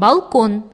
балкон.